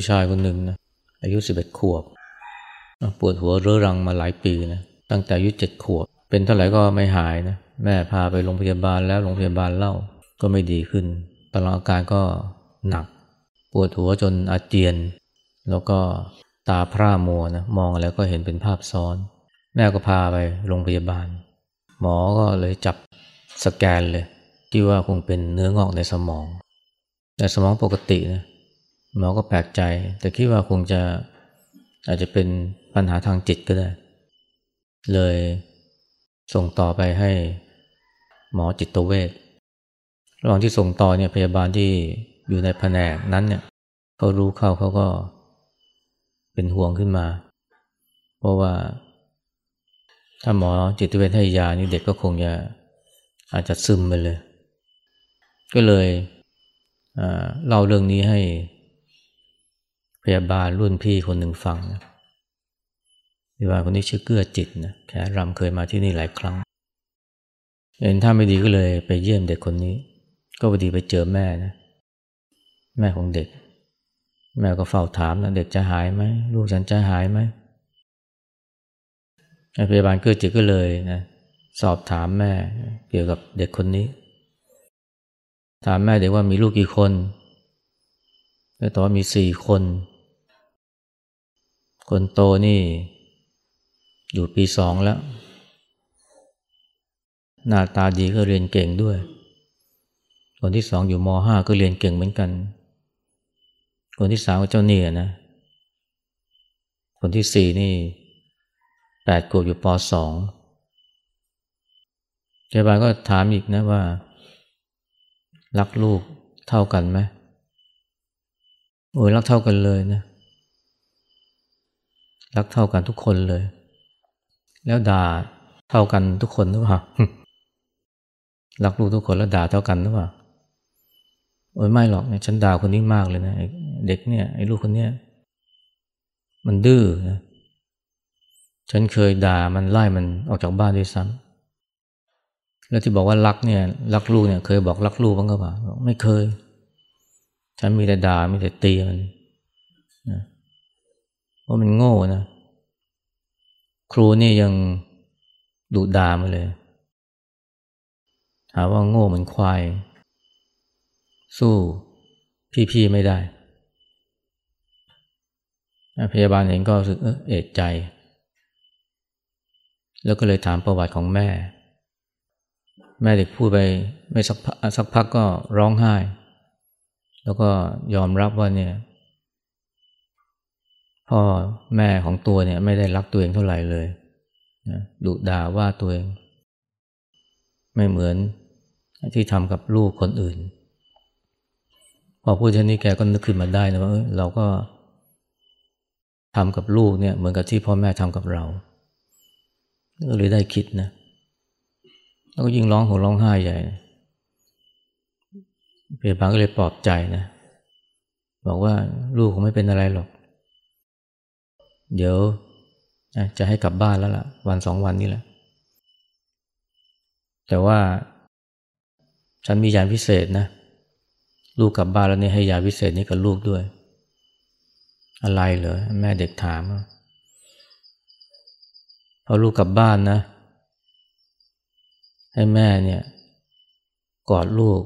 ผู้ชายคนหนึ่งนะอายุสิบเอ็ดขวบ ปวดหัวเรื้อรังมาหลายปีนะตั้งแต่อายุเจ็ดขวบ เป็นเท่าไหร่ก็ไม่หายนะแม่พาไปโรงพยาบาลแล้วโรงพยาบาลเล่าก็ไม่ดีขึ้นตอนอาการก็หนัก ปวดหัวจนอาเจียน แล้วก็ตาพร่ามัวนะมองแล้วก็เห็นเป็นภาพซ้อน แม่ก็พาไปโรงพยาบาล หมอก็เลยจับสแกนเลย ที่ว่าคงเป็นเนื้องอกในสมอง แต่สมองปกตินะ หมอก็แปลกใจ แต่คิดว่าคงจะอาจจะเป็นปัญหาทางจิตก็ได้ เลยส่งต่อไปให้หมอจิตเวชระหว่างที่ส่งต่อเนี่ยพยาบาลที่อยู่ในแผนกนั้นเนี่ยเขารู้เข้าเขาก็เป็นห่วงขึ้นมา เพราะว่าถ้าหมอจิตเวชให้ยานี่เด็กก็คงจะอาจจะซึมไปเลย ก็เลยเล่าเรื่องนี้ให้ พยาบาลรุ่นพี่คนหนึ่งฟังนะพยาบาลคนนี้ชื่อเกื้อจิตนะแขรำเคยมาที่นี่หลายครั้ง เห็นถ้าไม่ดีก็เลยไปเยี่ยมเด็กคนนี้ ก็พอดีไปเจอแม่นะแม่ของเด็ก แม่ก็เฝ้าถามนะเด็กจะหายไหมลูกฉันจะหายไหมพยาบาลเกื้อจิตก็เลยนะสอบถามแม่เกี่ยวกับเด็กคนนี้ ถามแม่เด็กว่ามีลูกกี่คนก็ตอบว่ามีสี่คน คนโตนี่อยู่ปีสองแล้ว หน้าตาดีก็เรียนเก่งด้วย คนที่สองอยู่มห้าก็เรียนเก่งเหมือนกัน คนที่สามก็เจ้าเนี่ยนะ คนที่สี่นี่แปดขวบอยู่ปสองพยาบาลก็ถามอีกนะว่า รักลูกเท่ากันไหมโอ้ยรักเท่ากันเลยนะ รักเท่ากันทุกคนเลย แล้วด่าเท่ากันทุกคนหรือเปล่ารักลูกทุกคนแล้วด่าเท่ากันหรือเปล่าโอ้ยไม่หรอกเนี่ยฉันด่าคนนี้มากเลยนะเด็กเนี่ยไอ้ลูกคนเนี้ยมันดื้อนะฉันเคยด่ามันไล่มันออกจากบ้านด้วยซ้ำแล้วที่บอกว่ารักเนี่ยรักลูกเนี่ย เคยบอกรักลูกบ้างก็เปล่าไม่เคย ฉันมีแต่ด่ามีแต่ตีมันนะ เพราะมันโง่นะ ครูนี่ยังดุด่ามาเลย หาว่าโง่เหมือนควาย สู้พี่ๆไม่ได้ พยาบาลเองก็รู้สึกเออเอกใจ แล้วก็เลยถามประวัติของแม่ แม่เด็กพูดไปไม่สักสักพักก็ร้องไห้ แล้วก็ยอมรับว่าเนี่ย พ่อแม่ของตัวเนี่ยไม่ได้รักตัวเองเท่าไหร่เลยนะดุด่าว่าตัวเอง ไม่เหมือนที่ทำกับลูกคนอื่น พอพูดเช่นนี้แกก็นึกขึ้นมาได้นะว่าเเราก็ทำกับลูกเนี่ยเหมือนกับที่พ่อแม่ทำกับเราก็เลยได้คิดนะแล้วก็ยิ่งร้องหัวร้องไห้ใหญ่พยบาลก็เลยปลอบใจนะ บอกว่าลูกคงไม่เป็นอะไรหรอก เดี๋ยวจะให้กลับบ้านแล้วล่ะ วันสองวันนี้แหละ แต่ว่า ฉันมียาพิเศษนะ ลูกกลับบ้านแล้วนี่ให้ยาพิเศษนี้กับลูกด้วย อะไรเหรอแม่เด็กถามพอลูกกลับบ้านนะ ให้แม่เนี่ย กอดลูก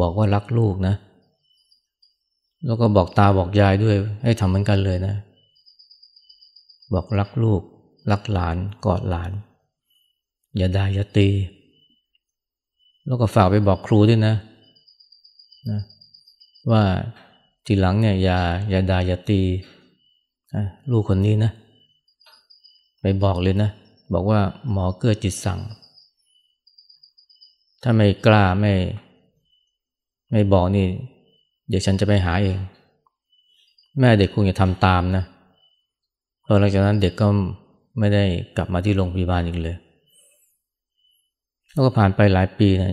บอกว่ารักลูกนะ แล้วก็บอกตาบอกยายด้วย ให้ทำเหมือนกันเลยนะ บอกรักลูก รักหลาน กอดหลาน อย่าด่าอย่าตี แล้วก็ฝากไปบอกครูด้วยนะนะ ว่าทีหลังเนี่ยอย่าอย่าด่าอย่าตีลูกคนนี้นะ ไปบอกเลยนะ บอกว่าหมอเกื้อจิตสั่ง ถ้าไม่กล้าไม่ ไม่บอกนี่ เดี๋ยวฉันจะไปหาเอง แม่เด็กคงจะทำตามนะ หลังจากนั้นเด็กก็ไม่ได้กลับมาที่โรงพยาบาลอีกเลย แล้วก็ผ่านไปหลายปีนะ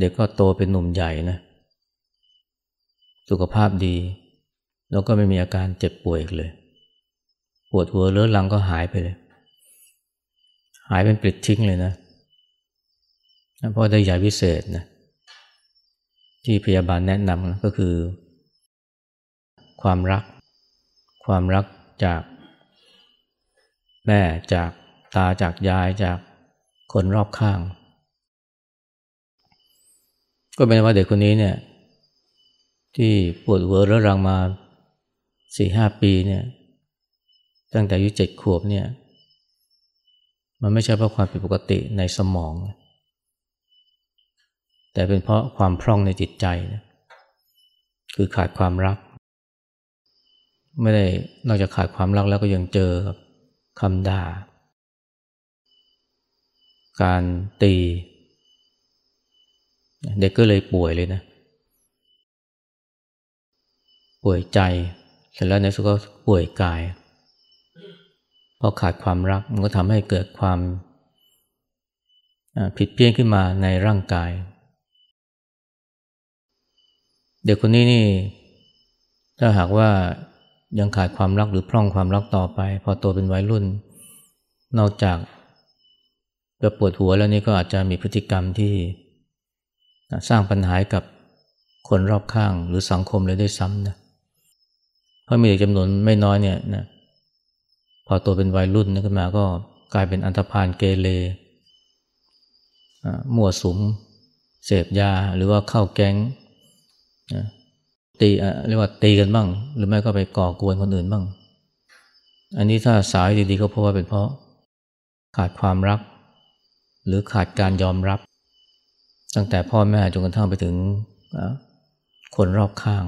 เด็กก็โตเป็นหนุ่มใหญ่นะ สุขภาพดี แล้วก็ไม่มีอาการเจ็บป่วยอีกเลย ปวดหัวเลื้อรังก็หายไปเลย หายเป็นปลิดทิ้งเลยนะ เพราะได้ยาพิเศษนะ ที่พยาบาลแนะนำก็คือ ความรัก ความรัก จากแม่จากตาจากยายจากคนรอบข้าง ก็เป็นว่าเด็กคนนี้เนี่ย ที่ปวดหัวเรื้อรังมาสี่ห้าปีเนี่ยตั้งแต่อายุเจ็ดขวบเนี่ย มันไม่ใช่เพราะความผิดปกติในสมอง แต่เป็นเพราะความพร่องในจิตใจนะคือขาดความรัก ไม่ได้นอกจากขาดความรักแล้วก็ยังเจอคำด่า การตี เด็กก็เลยป่วยเลยนะ ป่วยใจเสร็จแล้วในสุดก็ป่วยกายเพราะขาดความรักมันก็ทำให้เกิดความผิดเพี้ยนขึ้นมาในร่างกาย เด็กคนนี้นี่ ถ้าหากว่า ยังขาดความรักหรือพร่องความรักต่อไป พอโตเป็นวัยรุ่น นอกจากจะปวดหัวแล้วนี่ก็อาจจะมีพฤติกรรมที่สร้างปัญหากับคนรอบข้างหรือสังคมเลยด้วยซ้ำนะเพราะมีเด็กจำนวนไม่น้อยเนี่ยนะพอโตเป็นวัยรุ่นนี่ขึ้นมาก็กลายเป็นอันธพาลเกเรมั่วสุม เสพยาหรือว่าเข้าแก๊ง ตีเรียกว่าตีกันบ้าง หรือไม่ก็ไปก่อกวนคนอื่นบ้าง อันนี้ถ้าสายดีๆก็เพราะว่าเป็นเพราะ ขาดความรัก หรือขาดการยอมรับ ตั้งแต่พ่อแม่จนกระทั่งไปถึงคนรอบข้าง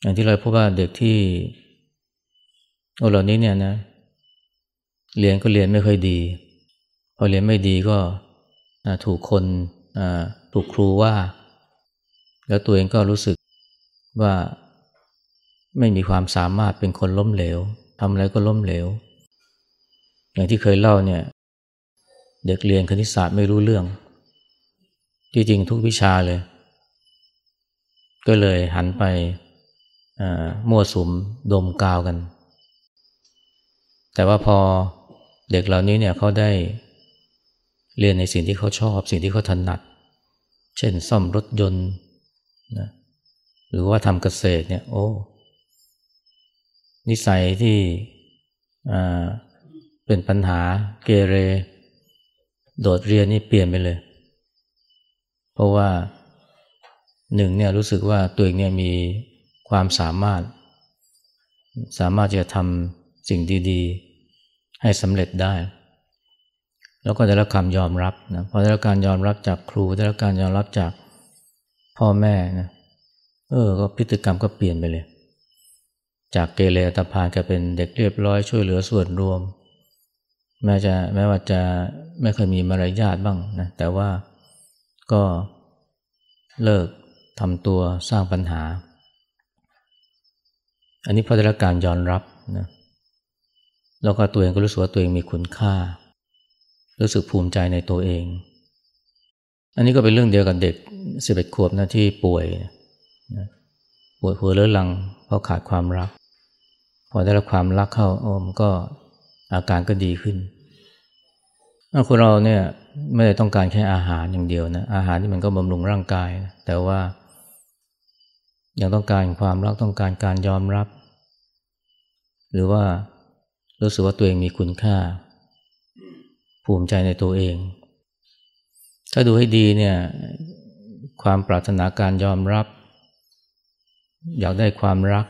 อย่างที่เราพบว่าเด็กที่เหล่านี้เนี่ยนะ เรียนก็เรียนไม่ค่อยดี พอเรียนไม่ดีก็ถูกคนถูกครูว่า แล้วตัวเองก็รู้สึก ว่าไม่มีความสามารถเป็นคนล้มเหลวทำอะไรก็ล้มเหลว อย่างที่เคยเล่าเนี่ย เด็กเรียนคณิตศาสตร์ไม่รู้เรื่อง ที่จริงทุกวิชาเลย ก็เลยหันไปมั่วสุมดมกาวกัน แต่ว่าพอเด็กเหล่านี้เนี่ยเขาได้เรียนในสิ่งที่เขาชอบ สิ่งที่เขาถนัด เช่นซ่อมรถยนต์นะ หรือว่าทำเกษตรเนี่ย โอ้ นิสัยที่เป็นปัญหาเกเร โดดเรียนนี่เปลี่ยนไปเลย เพราะว่าหนึ่งเนี่ยรู้สึกว่าตัวเองเนี่ยมีความสามารถ สามารถจะทำสิ่งดีๆ ให้สำเร็จได้ แล้วก็ได้รับคำยอมรับนะพอได้รับการยอมรับจากครูได้รับการยอมรับจากพ่อแม่นะ เออ ก็พฤติกรรมก็เปลี่ยนไปเลย จากเกเรตาพานกลายเป็นเด็กเรียบร้อยช่วยเหลือส่วนรวม แม้จะแม้ว่าจะไม่เคยมีมารยาทบ้างนะ แต่ว่าก็เลิกทำตัวสร้างปัญหา อันนี้พระได้รับการยอมรับนะแล้วก็ตัวเองก็รู้สึกว่าตัวเองมีคุณค่า รู้สึกภูมิใจในตัวเอง อันนี้ก็เป็นเรื่องเดียวกับเด็กสิบเอ็ดขวบนะที่ป่วยนะ ปวดหัวเรื้อรังเพราะขาดความรัก พอได้รับความรักเข้าโอ้มก็อาการก็ดีขึ้นคนเราเนี่ยไม่ได้ต้องการแค่อาหารอย่างเดียวนะอาหารที่มันก็บำรุงร่างกายนะแต่ว่ายังต้องการความรักต้องการการยอมรับ หรือว่ารู้สึกว่าตัวเองมีคุณค่า ภูมิใจในตัวเอง ถ้าดูให้ดีเนี่ยความปรารถนาการยอมรับ อยากได้ความรัก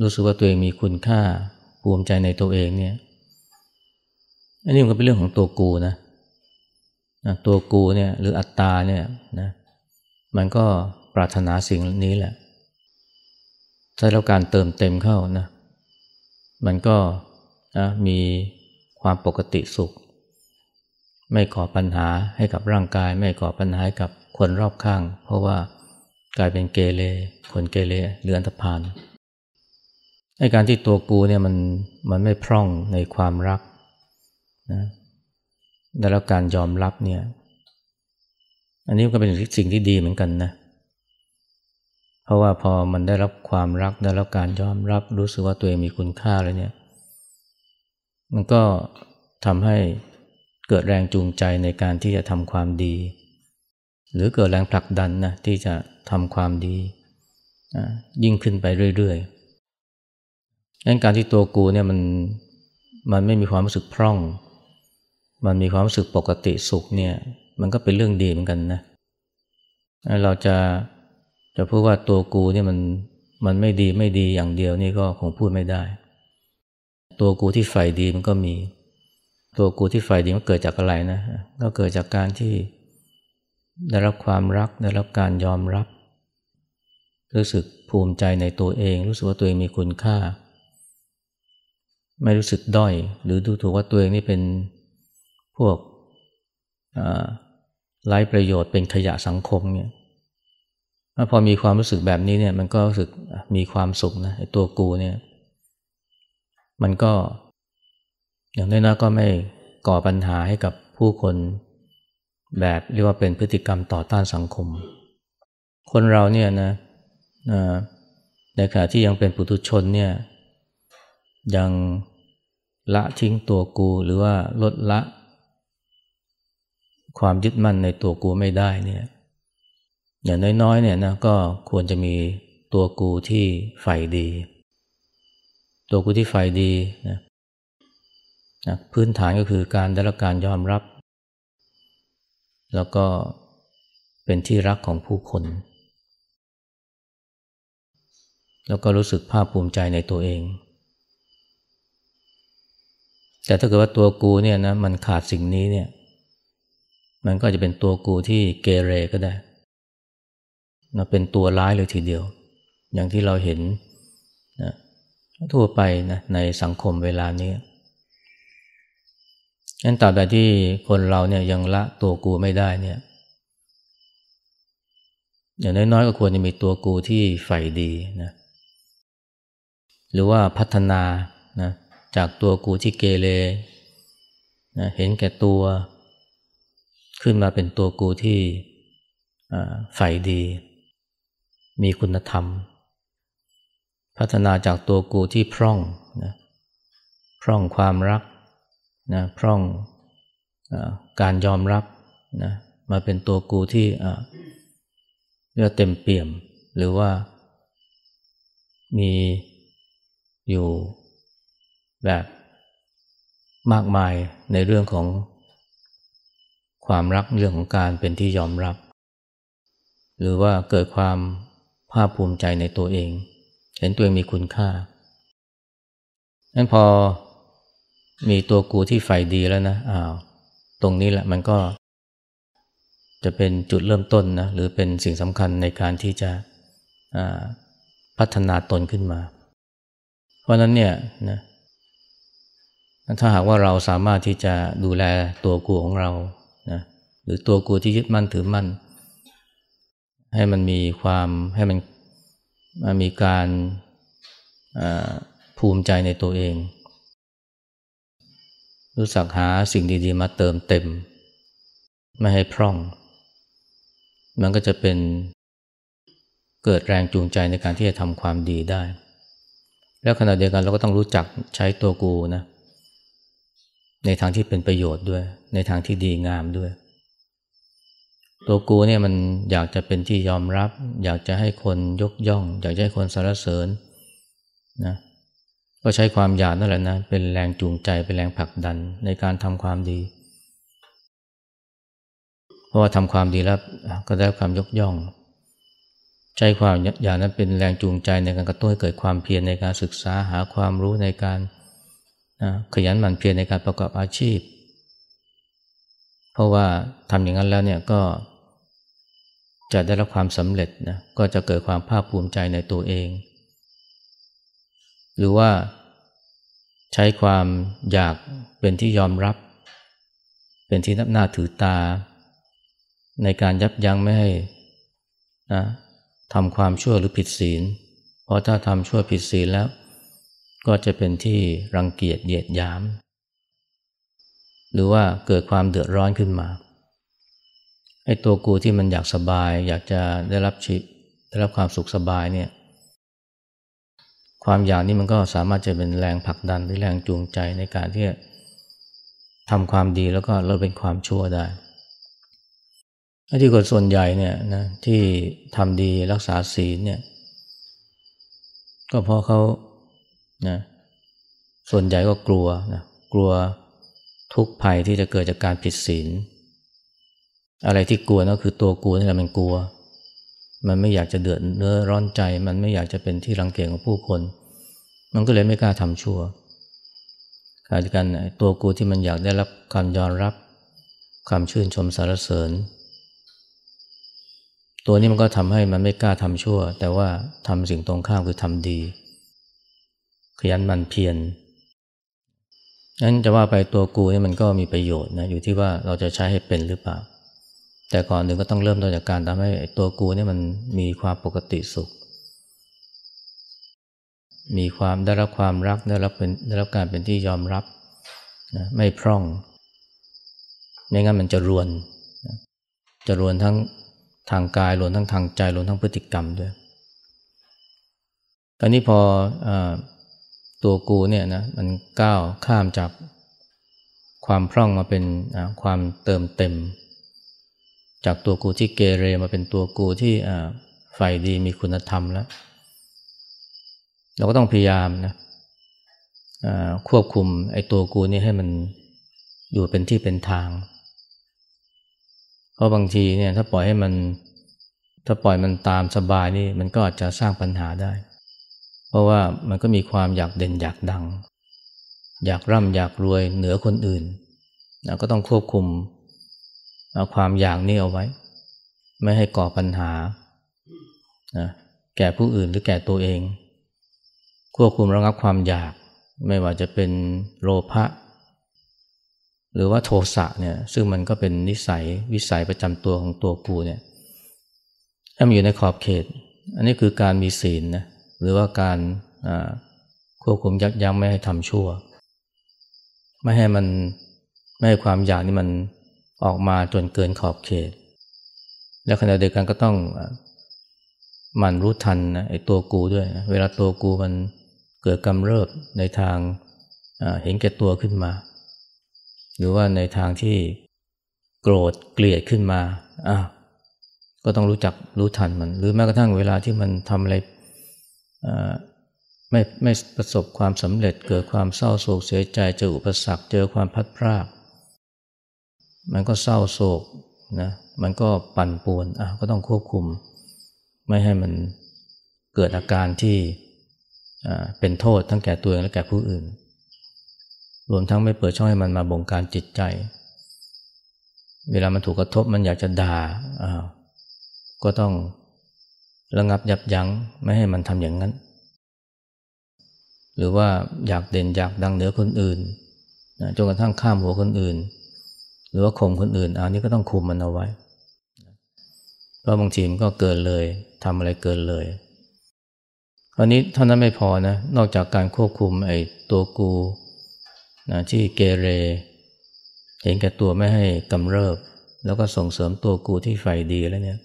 รู้สึกว่าตัวเองมีคุณค่าภูมิใจในตัวเองเนี่ยอันนี้มันก็เป็นเรื่องของตัวกูนะตัวกูเนี่ยหรืออัตตาเนี่ยนะมันก็ปรารถนาสิ่งนี้แหละ ถ้าเราการเติมเต็มเข้านะ มันก็นะมีความปกติสุข ไม่ก่อปัญหาให้กับร่างกาย ไม่ก่อปัญหาให้กับคนรอบข้าง เพราะว่า กลายเป็นเกเรคนเกเรหรืออันธพาลในการที่ตัวกูเนี่ยมันมันไม่พร่องในความรักนะได้รับการยอมรับเนี่ย อันนี้ก็เป็นสิ่งที่ดีเหมือนกันนะ เพราะว่าพอมันได้รับความรักได้รับการยอมรับ รู้สึกว่าตัวเองมีคุณค่าแล้วเนี่ย มันก็ทำให้เกิดแรงจูงใจในการที่จะทำความดี หรือเกิดแรงผลักดันนะที่จะ ทำความดี ยิ่งขึ้นไปเรื่อยๆงั้นการที่ตัวกูเนี่ยมันมันไม่มีความรู้สึกพร่อง มันมีความรู้สึกปกติสุขเนี่ย มันก็เป็นเรื่องดีเหมือนกันนะ เราจะจะพูดว่าตัวกูเนี่ยมันมันไม่ดีไม่ดีอย่างเดียวนี่ก็คงพูดไม่ได้ ตัวกูที่ใฝ่ดีมันก็มี ตัวกูที่ใฝ่ดีมันเกิดจากอะไรนะ ก็เกิดจากการที่ได้รับความรักได้รับการยอมรับ รู้สึกภูมิใจในตัวเอง รู้สึกว่าตัวเองมีคุณค่า ไม่รู้สึกด้อย หรือดูถูกว่าตัวเองนี่เป็นพวกไร้ประโยชน์เป็นขยะสังคมเนี่ยพอมีความรู้สึกแบบนี้เนี่ยมันก็รู้สึกมีความสุขนะตัวกูเนี่ยมันก็ อย่างน้อยๆก็ไม่ก่อปัญหาให้กับผู้คนแบบเรียกว่าเป็นพฤติกรรมต่อต้านสังคม คนเราเนี่ยนะ ในขณะที่ยังเป็นปุถุชนเนี่ยยังละทิ้งตัวกูหรือว่าลดละ ความยึดมั่นในตัวกูไม่ได้เนี่ยอย่างน้อยๆเนี่ยนะก็ควรจะมีตัวกูที่ใฝ่ดี ตัวกูที่ใฝ่ดีนะนะพื้นฐานก็คือการได้รับการยอมรับ แล้วก็เป็นที่รักของผู้คน แล้วก็รู้สึกภาคภูมิใจในตัวเอง แต่ถ้าเกิดว่าตัวกูเนี่ยนะมันขาดสิ่งนี้เนี่ย มันก็จะเป็นตัวกูที่เกเรก็ได้นะเป็นตัวร้ายเลยทีเดียว อย่างที่เราเห็นนะทั่วไปนะในสังคมเวลานี้งั้นตราบใดที่คนเราเนี่ยยังละตัวกูไม่ได้เนี่ยอย่างน้อยๆก็ควรจะมีตัวกูที่ใฝ่ดีนะ หรือว่าพัฒนานะจากตัวกูที่เกเรนะเห็นแก่ตัว ขึ้นมาเป็นตัวกูที่ใฝ่ดี มีคุณธรรม พัฒนาจากตัวกูที่พร่องนะพร่องความรักนะพร่องอการยอมรับนะมาเป็นตัวกูที่เรียกเต็มเปี่ยม หรือว่ามี อยู่แบบมากมายในเรื่องของความรักเรื่องของการเป็นที่ยอมรับ หรือว่าเกิดความภาคภูมิใจในตัวเอง เห็นตัวเองมีคุณค่านั้นพอมีตัวกูที่ใฝ่ดีแล้วนะอ้าวตรงนี้แหละมันก็ จะเป็นจุดเริ่มต้นนะหรือเป็นสิ่งสำคัญในการที่จะพัฒนาตนขึ้นมา ราะนั้นเนี่ยนะถ้าหากว่าเราสามารถที่จะดูแลตัวกูของเรานะหรือตัวกูที่ยึดมั่นถือมั่น ให้มันมีความให้มันมันมีการภูมิใจในตัวเอง รู้สักหาสิ่งดีๆ มาเติมเต็ม ไม่ให้พร่อง มันก็จะเป็นเกิดแรงจูงใจในการที่จะทำความดีได้ แล้วขณะเดียวกันเราก็ต้องรู้จักใช้ตัวกูนะในทางที่เป็นประโยชน์ด้วย ในทางที่ดีงามด้วย ตัวกูเนี่ยมันอยากจะเป็นที่ยอมรับ อยากจะให้คนยกย่อง อยากจะให้คนสรรเสริญนะก็ใช้ความอยากนั่นแหละนะเป็นแรงจูงใจเป็นแรงผลักดันในการทำความดี เพราะว่าทำความดีแล้วก็ได้ความยกย่อง ใช้ความอย่ากนั้นเป็นแรงจูงใจในการกระตุ้นให้เกิดความเพียรในการศึกษาหาความรู้ในการนะขยันหมั่นเพียรในการประกอบอาชีพ เพราะว่าทำอย่างนั้นแล้วเนี่ยก็จะได้รับความสำเร็จนะก็จะเกิดความภาคภูมิใจในตัวเอง หรือว่าใช้ความอยากเป็นที่ยอมรับ เป็นที่นับหน้าถือตา ในการยับยั้งไม่ให้นะ ทำความชั่วหรือผิดศีล เพราะถ้าทำชั่วผิดศีลแล้ว ก็จะเป็นที่รังเกียจเหยียดยาม หรือว่าเกิดความเดือดร้อนขึ้นมาไอ้ตัวกูที่มันอยากสบาย อยากจะได้รับชีได้รับความสุขสบายเนี่ย ความอยากนี้มันก็สามารถจะเป็นแรงผลักดันหรือแรงจูงใจในการที่จะทำความดีแล้วก็เลดเป็นความชั่วได้ ที่คนส่วนใหญ่เนี่ยนะที่ทำดีรักษาศีลเนี่ยก็เพราะเขานะส่วนใหญ่ก็กลัวนะกลัวทุกภัยที่จะเกิดจากการผิดศีลอะไรที่กลัวนั่นคือตัวกลัวนี่แหละมันกลัว มันไม่อยากจะเดือดเนื้อร้อนใจ มันไม่อยากจะเป็นที่รังเกียจของผู้คน มันก็เลยไม่กล้าทำชั่วขณะเดียวกันตัวกูที่มันอยากได้รับความยอมรับความชื่นชมสรรเสริญ ตัวนี้มันก็ทำให้มันไม่กล้าทำชั่ว แต่ว่าทำสิ่งตรงข้ามคือทำดี ขยันมันเพียรนั้นจะว่าไปตัวกูนี่มันก็มีประโยชน์นะอยู่ที่ว่าเราจะใช้ให้เป็นหรือเปล่า แต่ก่อนหนึ่งก็ต้องเริ่มต้นจากการทำให้ตัวกูนี่มันมีความปกติสุข มีความได้รับความรักได้รับเป็นได้รับการเป็นที่ยอมรับนะไม่พร่อง ไม่งั้นมันจะรวนจะรวนทั้ง ทางกายรวนทั้งทางใจรวนทั้งพฤติกรรมด้วยตอนนี้พออตัวกูเนี่ยนะมันก้าวข้ามจากความพร่องมาเป็นความเติมเต็ม จากตัวกูที่เกเรมาเป็นตัวกูที่ใฝ่ดีมีคุณธรรมแล้ว เราก็ต้องพยายามนะควบคุมไอ้ตัวกูนี่ให้มันอยู่เป็นที่เป็นทาง เพราะบางทีเนี่ยถ้าปล่อยให้มัน ถ้าปล่อยมันตามสบายนี่มันก็อาจจะสร้างปัญหาได้ เพราะว่ามันก็มีความอยากเด่นอยากดัง อยากร่ำอยากรวยเหนือคนอื่นนะก็ต้องควบคุมเอาความอยากนี่เอาไว้ ไม่ให้ก่อปัญหานะแก่ผู้อื่นหรือแก่ตัวเอง ควบคุมระงับความอยาก ไม่ว่าจะเป็นโลภะ หรือว่าโทสะเนี่ยซึ่งมันก็เป็นนิสัยวิสัยประจำตัวของตัวกูเนี่ยถ้ามันอยู่ในขอบเขต อันนี้คือการมีศีลนะหรือว่าการควบคุมยักยั้งไม่ให้ทำชั่ว ไม่ให้มันไม่ให้ความอยากนี่มันออกมาจนเกินขอบเขต และขณะเดียวกันก็ต้องมันรู้ทันนะไอ้ตัวกูด้วยนะเวลาตัวกูมันเกิดกำเริบในทางเห็นแก่ตัวขึ้นมา หรือว่าในทางที่โกรธเกลียดขึ้นมาอะก็ต้องรู้จักรู้ทันมัน หรือแม้กระทั่งเวลาที่มันทำอะไรไม่ไม่ประสบความสำเร็จเกิดความเศร้าโศกเสียใจเจออุปสรรคเจอความพัดพราก มันก็เศร้าโศกนะมันก็ปั่นป่วนอะก็ต้องควบคุม ไม่ให้มันเกิดอาการที่เป็นโทษทั้งแก่ตัวเองและแก่ผู้อื่น รวมทั้งไม่เปิดช่องให้มันมาบงการจิตใจ เวลามันถูกกระทบมันอยากจะด่าอ่าก็ต้องระงับยับยั้งไม่ให้มันทำอย่างนั้น หรือว่าอยากเด่นอยากดังเหนือคนอื่นจนกระทั่งข้ามหัวคนอื่น หรือว่าข่มคนอื่นอันนี้ก็ต้องคุมมันเอาไว้ เพราะบางทีมันก็เกินเลยทำอะไรเกินเลยอันนี้เท่านั้นไม่พอนะนอกจากการควบคุมไอ้ตัวกู นะที่เกเร เห็นแก่ตัวไม่ให้กำเริบ แล้วก็ส่งเสริมตัวกูที่ใฝ่ดีแล้วเนี่ย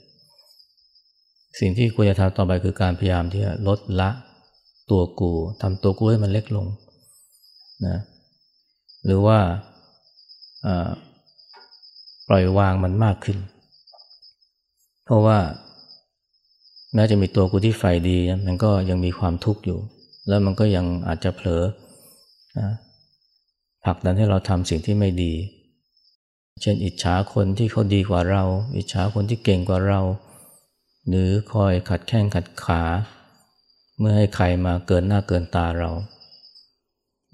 สิ่งที่ควรจะทำต่อไปคือการพยายามที่จะลดละตัวกูทำตัวกูให้มันเล็กลงนะหรือว่าปล่อยวางมันมากขึ้น เพราะว่าแม้จะมีตัวกูที่ใฝ่ดีมันก็ยังมีความทุกข์อยู่ แล้วมันก็ยังอาจจะเผลอนะ ผลักดันให้เราทำสิ่งที่ไม่ดี เช่นอิจฉาคนที่เขาดีกว่าเรา อิจฉาคนที่เก่งกว่าเรา หรือคอยขัดแข้งขัดขา เมื่อให้ใครมาเกินหน้าเกินตาเรา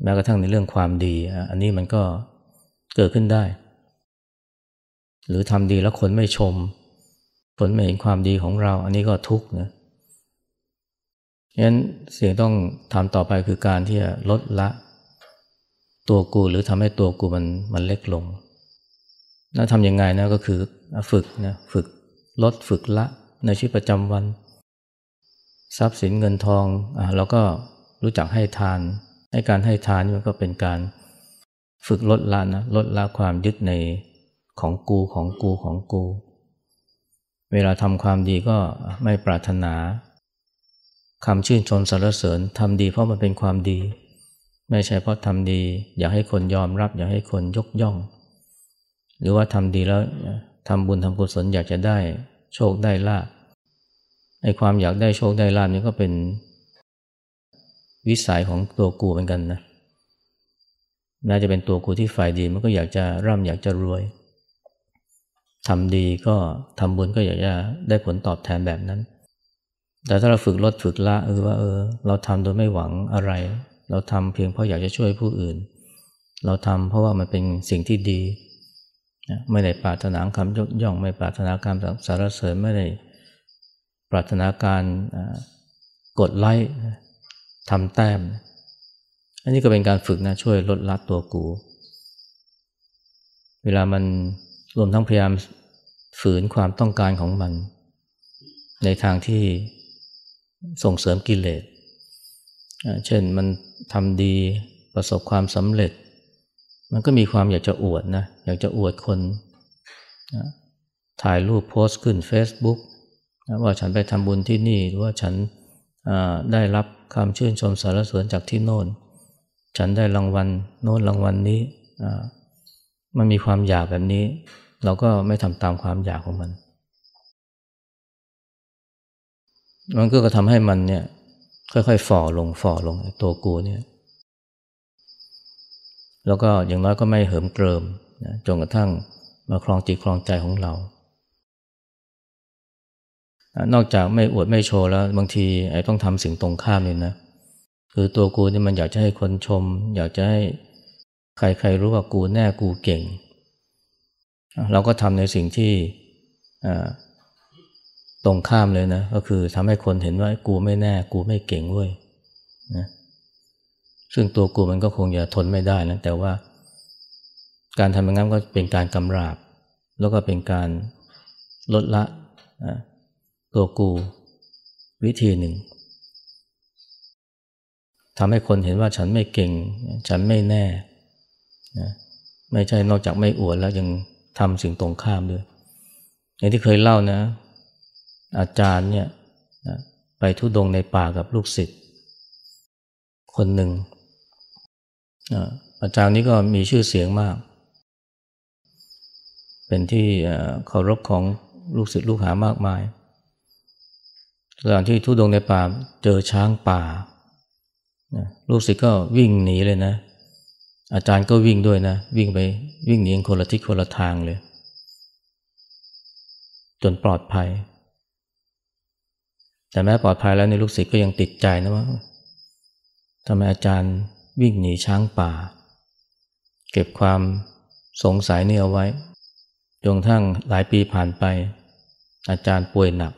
แม้กระทั่งในเรื่องความดี อันนี้มันก็เกิดขึ้นได้ หรือทำดีแล้วคนไม่ชมผลไม่เห็นความดีของเรา อันนี้ก็ทุกข์นะงั้นสิ่งต้องทำต่อไปคือการที่จะลดละ ตัวกูหรือทำให้ตัวกูมันมันเล็กลงแล้วทำยังไงนะก็คือฝึกนะฝึกลดฝึกละในชีวิตประจำวัน ทรัพย์สินเงินทองอะเราก็รู้จักให้ทานให้การให้ทานมันก็เป็นการฝึกลดละนะลดละความยึดในของกูของกูของกู เวลาทำความดีก็ไม่ปรารถนาคำชื่นชมสรรเสริญทำดีเพราะมันเป็นความดี ไม่ใช่เพราะทำดี อยากให้คนยอมรับ อยากให้คนยกย่อง หรือว่าทำดีแล้วทำบุญทำกุศลอยากจะได้โชคได้ลาภไอ้ความอยากได้โชคได้ลาภนี่ก็เป็นวิสัยของตัวกูเหมือนกันนะน่าจะเป็นตัวกูที่ฝ่ายดีมันก็อยากจะร่ำอยากจะรวยทำดีก็ทำบุญก็อยากจะได้ผลตอบแทนแบบนั้น แต่ถ้าเราฝึกลดฝึกละเออว่าเออ เราทำโดยไม่หวังอะไร เราทำเพียงเพราะอยากจะช่วยผู้อื่น เราทำเพราะว่ามันเป็นสิ่งที่ดีไม่ได้ปรารถนาคำยกย่อง ไม่ปรารถนาการสารเสริญไม่ได้ปรารถนาการกดไลค์ทำแต้ม อันนี้ก็เป็นการฝึกนะช่วยลดละตัวกู เวลามันรวมทั้งพยายามฝืนความต้องการของมัน ในทางที่ส่งเสริมกิเลส เช่นมัน ทำดีประสบความสำเร็จ มันก็มีความอยากจะอวดนะอยากจะอวดคนนะถ่ายรูปโพสต์ขึ้น Facebook นะว่าฉันไปทำบุญที่นี่หรือว่าฉันได้รับคำชื่นชมสารเสริญจากที่โน่น ฉันได้รางวัลโน้นรางวัลนนี้มันมีความอยากแบบนี้ เราก็ไม่ทำตามความอยากของมัน มันก็ทำให้มันเนี่ย ค่อยๆฝ่อลงฝ่อลงตัวกูเนี่ยแล้วก็อย่างน้อยก็ไม่เหิมเกริมนะจนกระทั่งมาคลองจิตคลองใจของเรา นอกจากไม่อวดไม่โชว์แล้ว บางทีไอ้ต้องทำสิ่งตรงข้ามเลยนะ คือตัวกูนี่มันอยากจะให้คนชม อยากจะให้ใครๆรู้ว่ากูแน่กูเก่ง เราก็ทำในสิ่งที่ ตรงข้ามเลยนะ ก็คือทำให้คนเห็นว่ากูไม่แน่ กูไม่เก่งเว้ยนะซึ่งตัวกูมันก็คงจะทนไม่ได้นะแต่ว่า การทำอย่างนั้นก็เป็นการกำราบ แล้วก็เป็นการลดละตัวกูวิธีหนึ่งทำให้คนเห็นว่าฉันไม่เก่ง ฉันไม่แน่นะไม่ใช่นอกจากไม่อวดแล้วยังทำสิ่งตรงข้ามด้วยอย่างที่เคยเล่านะ อาจารย์เนี่ยไปทุดงในป่ากับลูกศิษย์คนหนึ่ง อาจารย์นี้ก็มีชื่อเสียงมาก เป็นที่เคารพของลูกศิษย์ลูกหามากมายตอนที่ทุดงในป่าเจอช้างป่า ลูกศิษย์ก็วิ่งหนีเลยนะ อาจารย์ก็วิ่งด้วยนะ วิ่งไปวิ่งหนีคนละทิศคนละทางเลย จนปลอดภัย แต่แม้ปลอดภัยแล้วในลูกศิษย์ก็ยังติดใจนะว่าทำไมอาจารย์วิ่งหนีช้างป่า เก็บความสงสัยนี่เอาไว้จนทั้งหลายปีผ่านไป อาจารย์ป่วยหนัก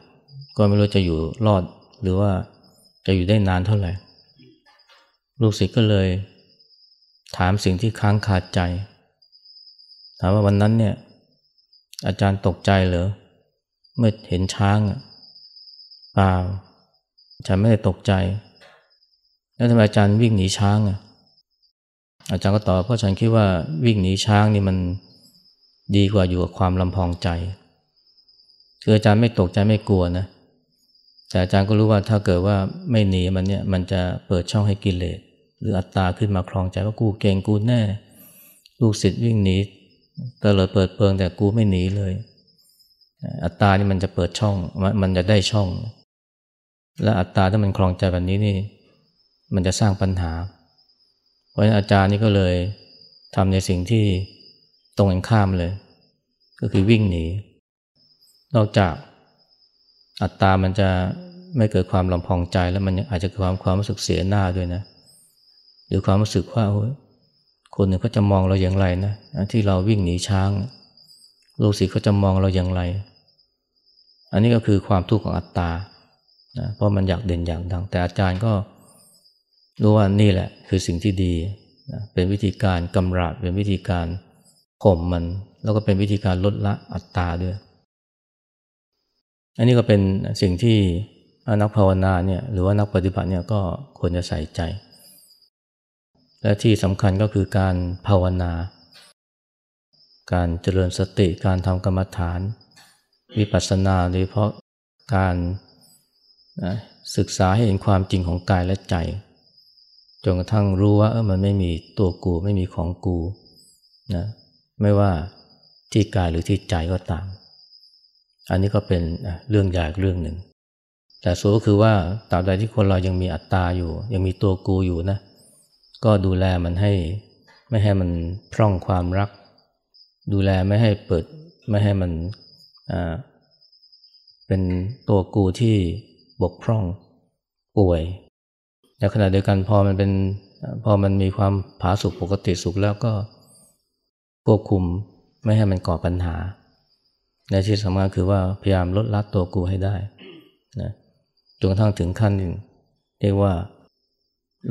ก็ไม่รู้จะอยู่รอดหรือว่าจะอยู่ได้นานเท่าไหร่ ลูกศิษย์ก็เลย ถามสิ่งที่ค้างคาใจ ถามว่าวันนั้นเนี่ย อาจารย์ตกใจเหรอเมื่อเห็นช้าง เปล่าฉันไม่ได้ตกใจ แล้วทำไมอาจารย์วิ่งหนีช้างอะอาจารย์ก็ตอบเพราะฉันคิดว่าวิ่งหนีช้างนี่มันดีกว่าอยู่กับความลำพองใจ คืออาจารย์ไม่ตกใจไม่กลัวนะแต่อาจารย์ก็รู้ว่าถ้าเกิดว่าไม่หนีมันเนี่ยมันจะเปิดช่องให้กิเลสหรืออัตตาขึ้นมาคลองใจว่ากูเก่งกูแน่ ลูกศิษย์วิ่งหนีเตลิดเปิดเปิงแต่กูไม่หนีเลย อัตตานี่มันจะเปิดช่องมันจะได้ช่อง และอัตตาถ้ามันคลองใจแบบนี้นี่ มันจะสร้างปัญหา เพราะฉะนั้นอาจารย์นี่ก็เลยทำในสิ่งที่ตรงกันข้ามเลย ก็คือวิ่งหนี นอกจากอัตตามันจะไม่เกิดความลำพองใจแล้วมันอาจจะเกิดความความรู้สึกเสียหน้าด้วยนะ หรือความรู้สึกว่าคนหนึ่งเขาจะมองเราอย่างไรนะที่เราวิ่งหนีช้างลูกศิษย์เขาจะมองเราอย่างไร อันนี้ก็คือความทุกข์ของอัตตา นะเพราะมันอยากเด่นอยากดัง แต่อาจารย์ก็รู้ว่านี่แหละ คือสิ่งที่ดีนะเป็นวิธีการกำราบเป็นวิธีการข่มมัน แล้วก็เป็นวิธีการลดละอัตตาด้วย อันนี้ก็เป็นสิ่งที่นักภาวนาเนี่ยหรือว่านักปฏิบัติเนี่ยก็ควรจะใส่ใจ และที่สำคัญก็คือการภาวนา การเจริญสติการทำกรรมฐาน วิปัสสนาโดยเพราะการ ศึกษาให้เห็นความจริงของกายและใจ จนกระทั่งรู้ว่าเออมันไม่มีตัวกูไม่มีของกูนะไม่ว่าที่กายหรือที่ใจก็ตาม อันนี้ก็เป็นเรื่องใหญ่เรื่องหนึ่ง แต่สูก็คือว่าตราบใดที่คนเรายังมีอัตตาอยู่ ยังมีตัวกูอยู่นะ ก็ดูแลมันให้ไม่ให้มันพร่องความรัก ดูแลไม่ให้เปิดไม่ให้มันเป็นตัวกูที่ บกพร่องป่วยในขณะเดียวกันพอมันเป็นพอมันมีความผาสุกปกติสุขแล้วก็ควบคุมไม่ให้มันก่อปัญหา ในที่สำคัญคือว่าพยายามลดละตัวกูให้ได้นะจนกระทั่งถึงขั้นเรียกว่า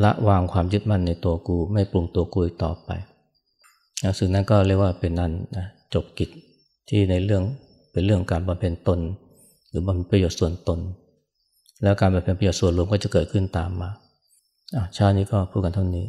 ละวางความยึดมั่นในตัวกู ไม่ปรุงตัวกูอีกต่อไปนะซึ่งนั้นก็เรียกว่าเป็นนั้นนะจบกิจที่ในเรื่องเป็นเรื่องการบำเพ็ญตน หรือบำเพ็ญประโยชน์ส่วนตน แล้วการบำเพ็ญประโยชน์ส่วนรวมก็จะเกิดขึ้นตามมาอะชาตินี้ก็พูดกันเท่านี้